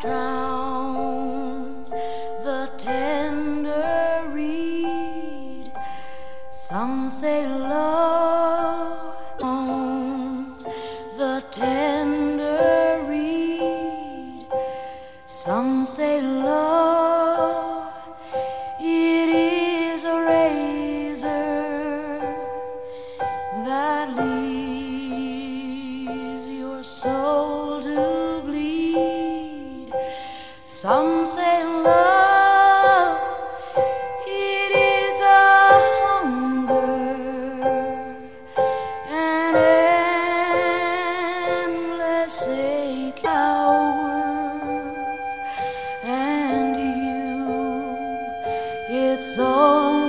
drowns the tender reed. Some say love owns the tender reed. Some say love Some say love it is a hunger, an endless ache hour, and you, it's only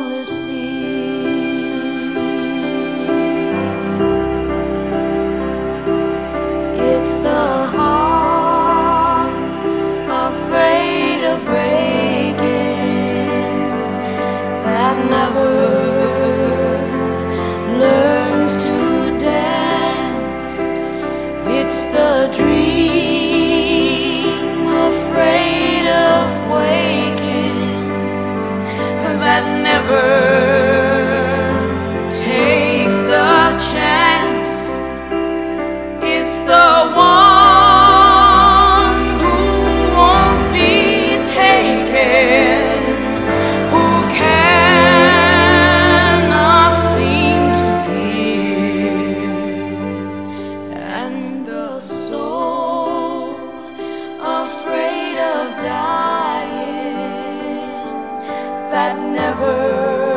It's the dream that never